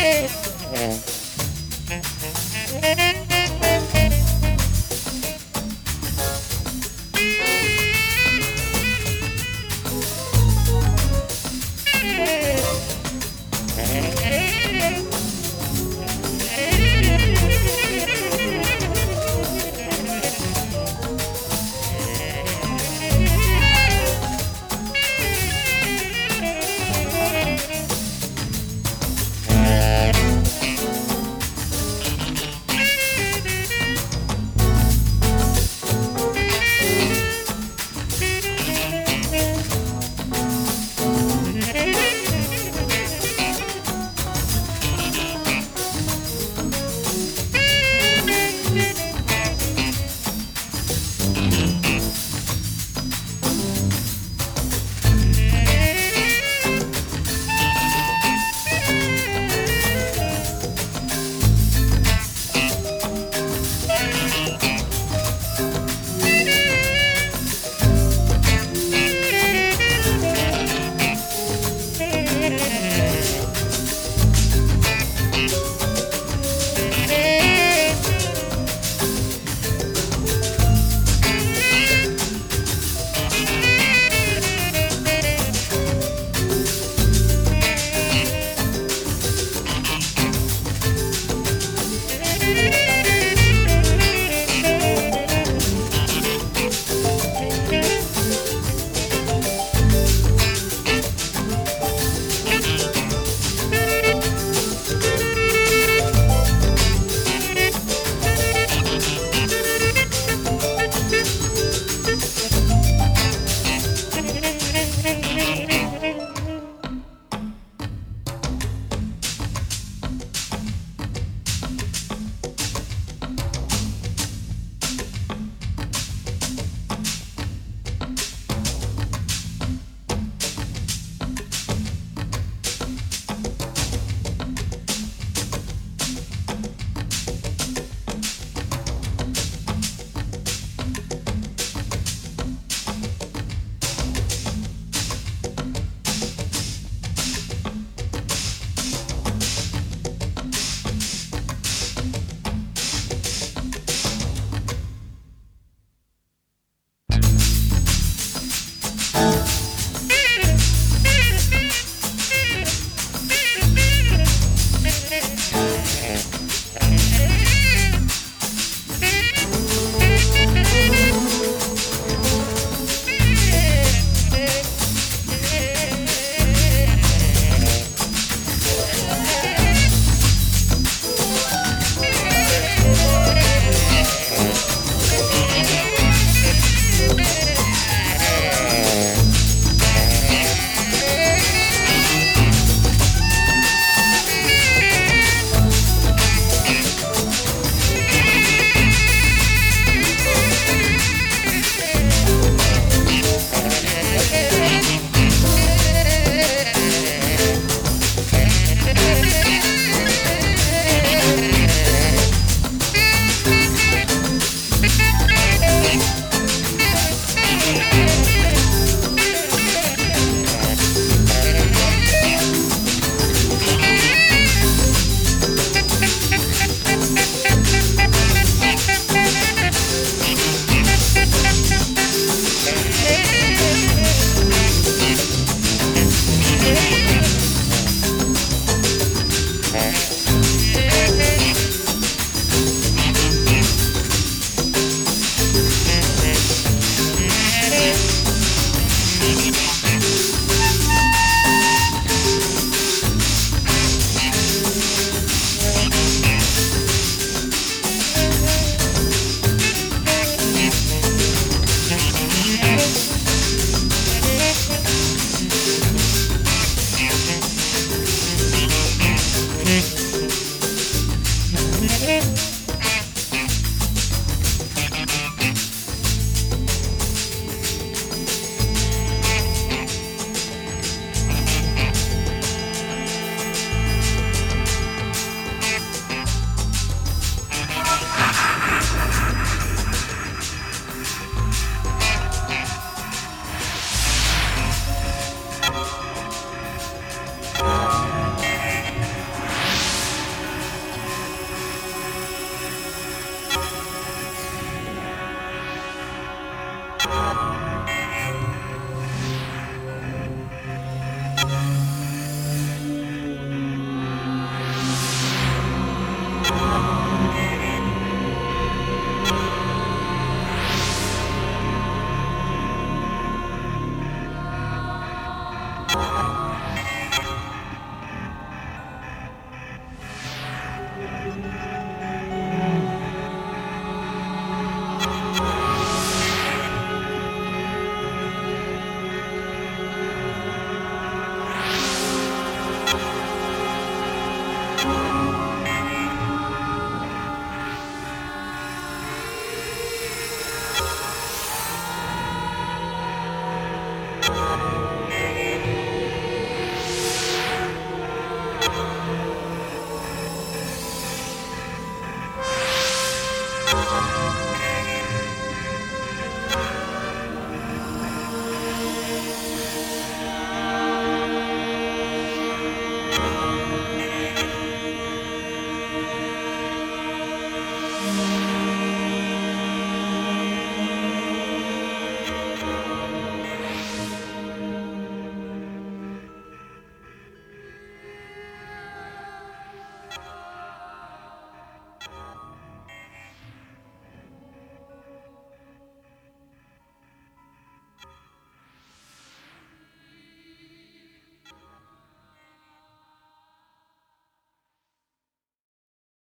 네. 네.